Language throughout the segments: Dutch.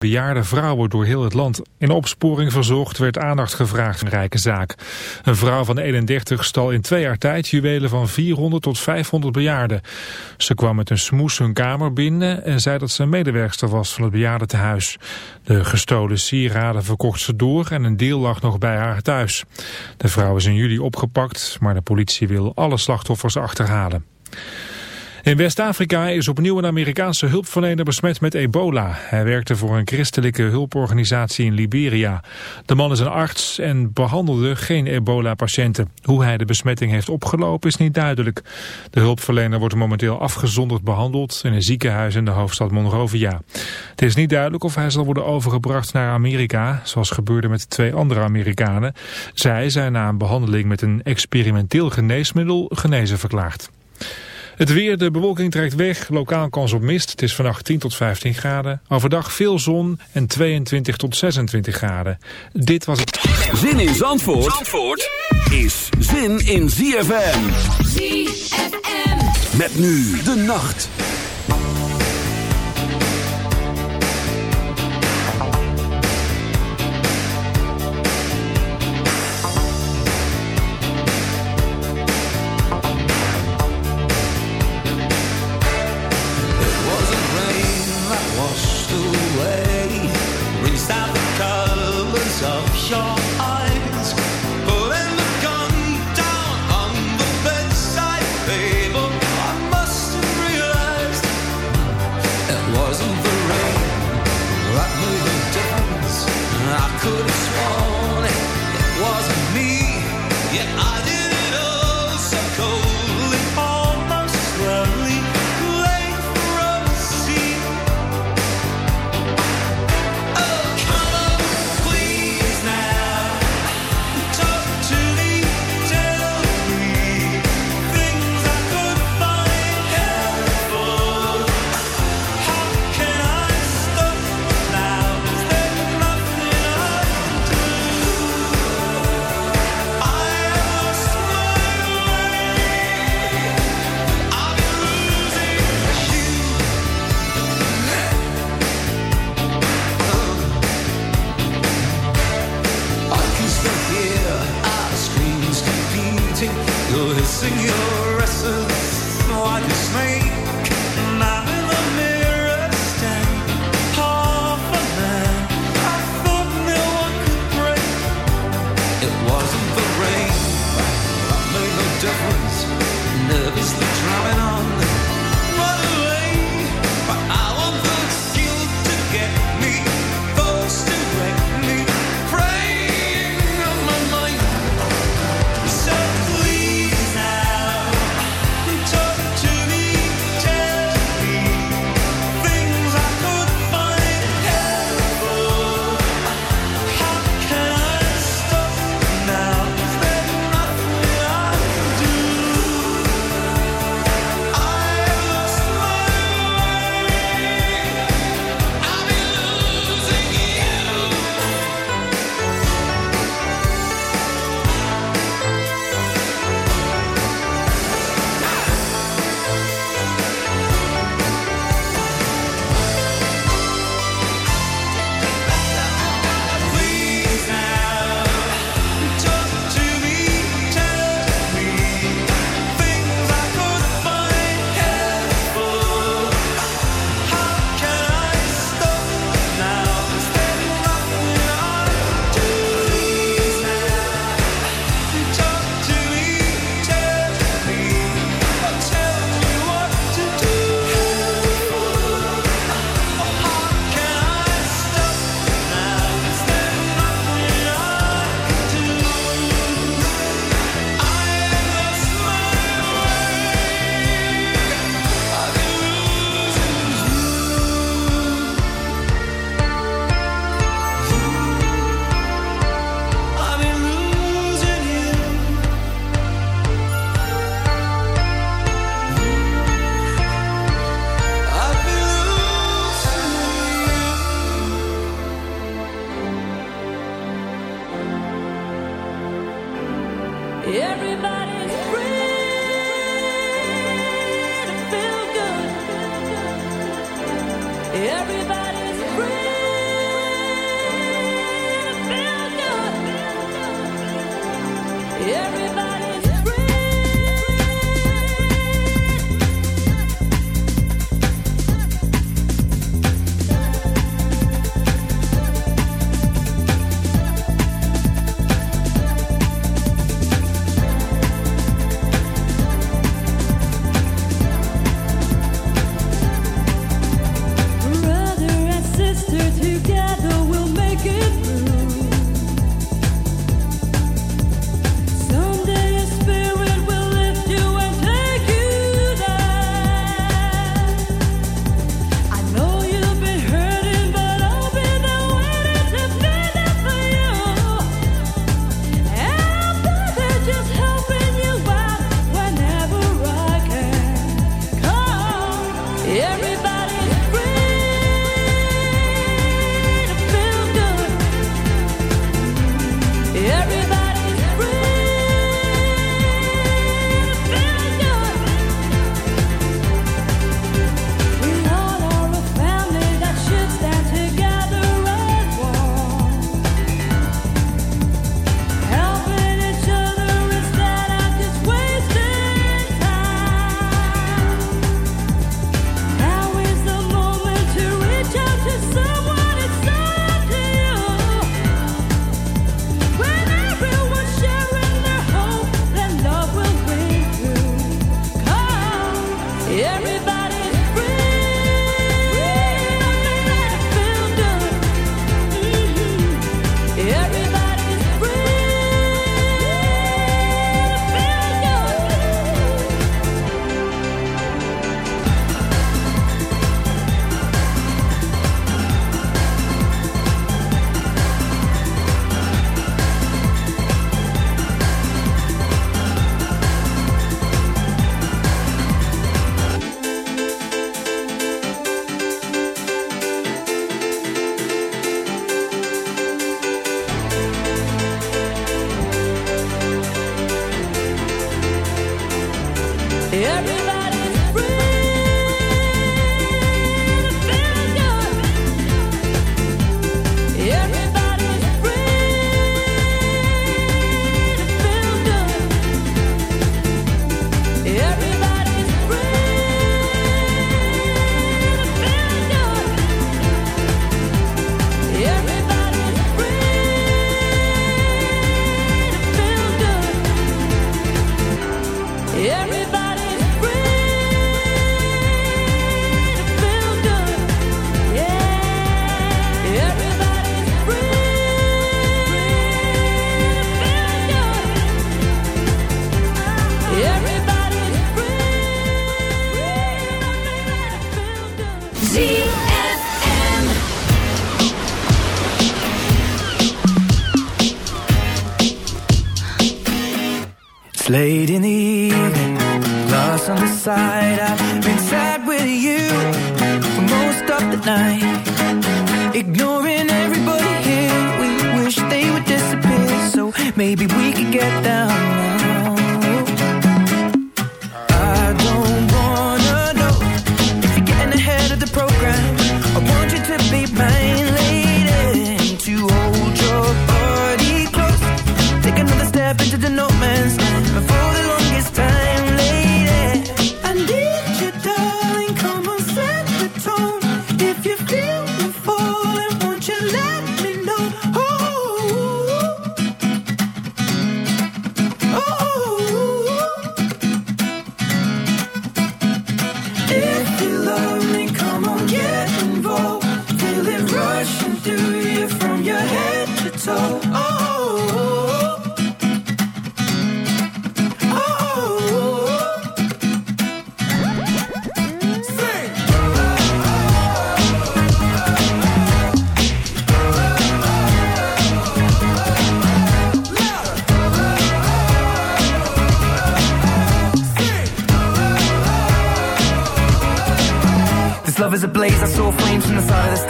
bejaarde vrouwen door heel het land. In opsporing verzocht werd aandacht gevraagd een rijke zaak. Een vrouw van 31 stal in twee jaar tijd juwelen van 400 tot 500 bejaarden. Ze kwam met een smoes hun kamer binnen en zei dat ze een medewerkster was van het bejaardentehuis. De gestolen sieraden verkocht ze door en een deel lag nog bij haar thuis. De vrouw is in juli opgepakt, maar de politie wil alle slachtoffers achterhalen. In West-Afrika is opnieuw een Amerikaanse hulpverlener besmet met ebola. Hij werkte voor een christelijke hulporganisatie in Liberia. De man is een arts en behandelde geen ebola-patiënten. Hoe hij de besmetting heeft opgelopen is niet duidelijk. De hulpverlener wordt momenteel afgezonderd behandeld in een ziekenhuis in de hoofdstad Monrovia. Het is niet duidelijk of hij zal worden overgebracht naar Amerika, zoals gebeurde met twee andere Amerikanen. Zij zijn na een behandeling met een experimenteel geneesmiddel genezen verklaard. Het weer, de bewolking trekt weg, lokaal kans op mist. Het is vannacht 10 tot 15 graden. Overdag veel zon en 22 tot 26 graden. Dit was het... Zin in Zandvoort, Zandvoort is zin in ZFM. ZFM. Met nu de nacht. shore.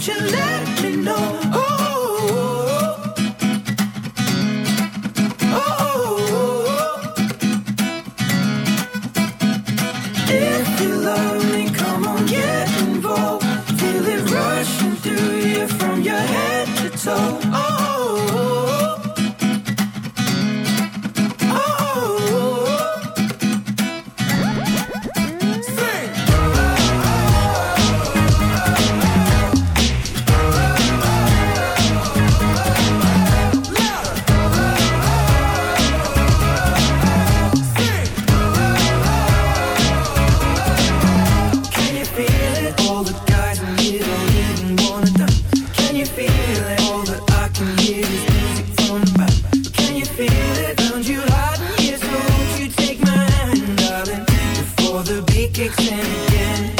Won't you let me know? kicks in again.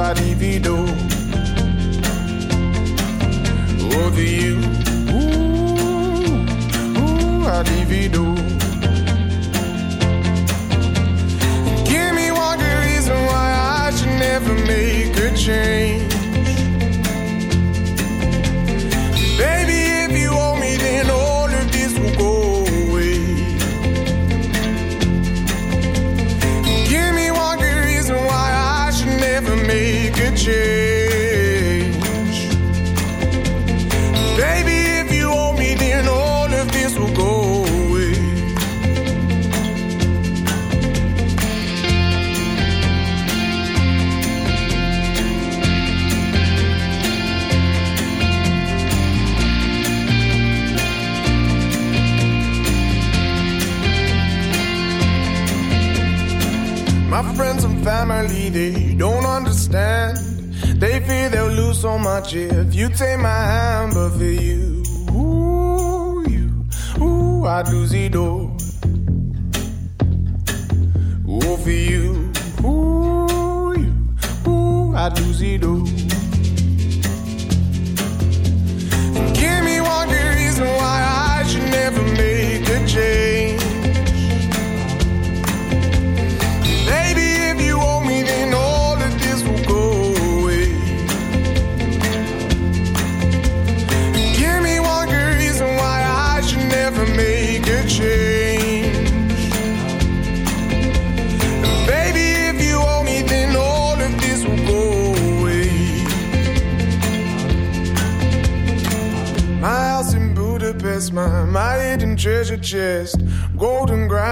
nobody be dope.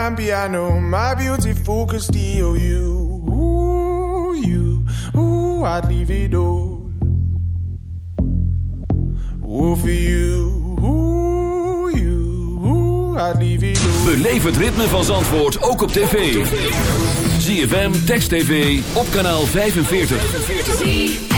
blind piano. My beautiful could steal you. Ooh, you. Ooh, I'd leave it all. Ooh, for you. Ooh, you. Ooh, I'd leave it all. Beleef het ritme van Zandvoort ook op tv. ZFM, Text TV, op kanaal 45. 45.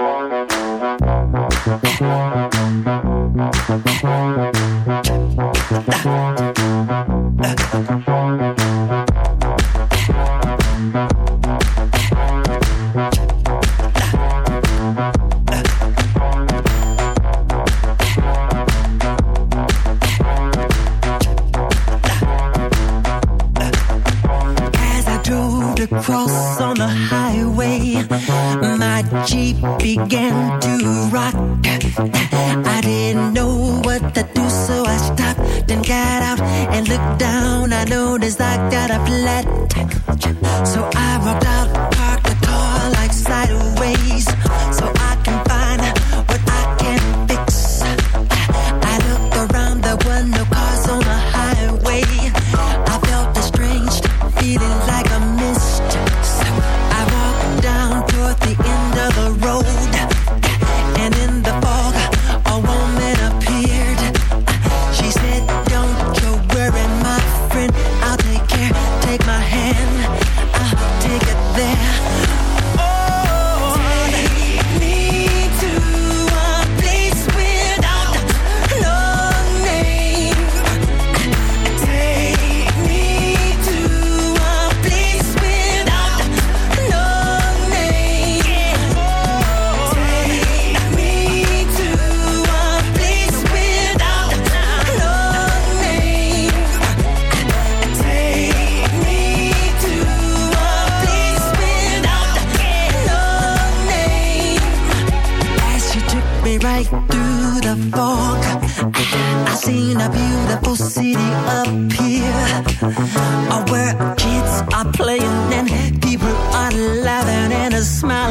up here where kids are playing and people are laughing and smiling.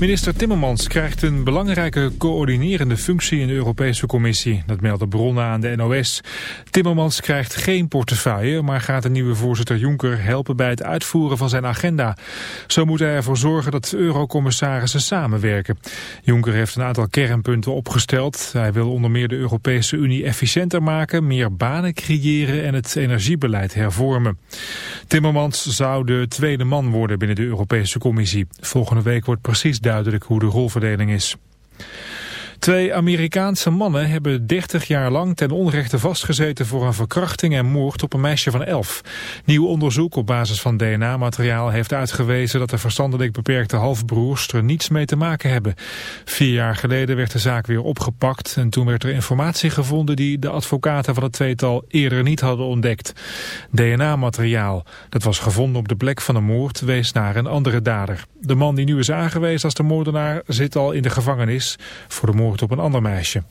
Minister Timmermans krijgt een belangrijke coördinerende functie in de Europese Commissie. Dat melden bronnen aan de NOS. Timmermans krijgt geen portefeuille, maar gaat de nieuwe voorzitter Juncker helpen bij het uitvoeren van zijn agenda. Zo moet hij ervoor zorgen dat eurocommissarissen samenwerken. Juncker heeft een aantal kernpunten opgesteld. Hij wil onder meer de Europese Unie efficiënter maken, meer banen creëren en het energiebeleid hervormen. Timmermans zou de tweede man worden binnen de Europese Commissie. Volgende week wordt precies duidelijk hoe de rolverdeling is. Twee Amerikaanse mannen hebben 30 jaar lang ten onrechte vastgezeten voor een verkrachting en moord op een meisje van 11. Nieuw onderzoek op basis van DNA-materiaal heeft uitgewezen dat de verstandelijk beperkte halfbroers er niets mee te maken hebben. Vier jaar geleden werd de zaak weer opgepakt en toen werd er informatie gevonden die de advocaten van het tweetal eerder niet hadden ontdekt. DNA-materiaal, dat was gevonden op de plek van de moord, wees naar een andere dader. De man die nu is aangewezen als de moordenaar zit al in de gevangenis voor de op een ander meisje.